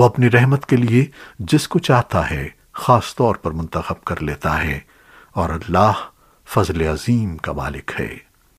وہ اپنی رحمت کے لیے جس کو چاہتا ہے خاص طور پر منتخب کر لیتا ہے اور اللہ فضل عظیم کا مالک ہے۔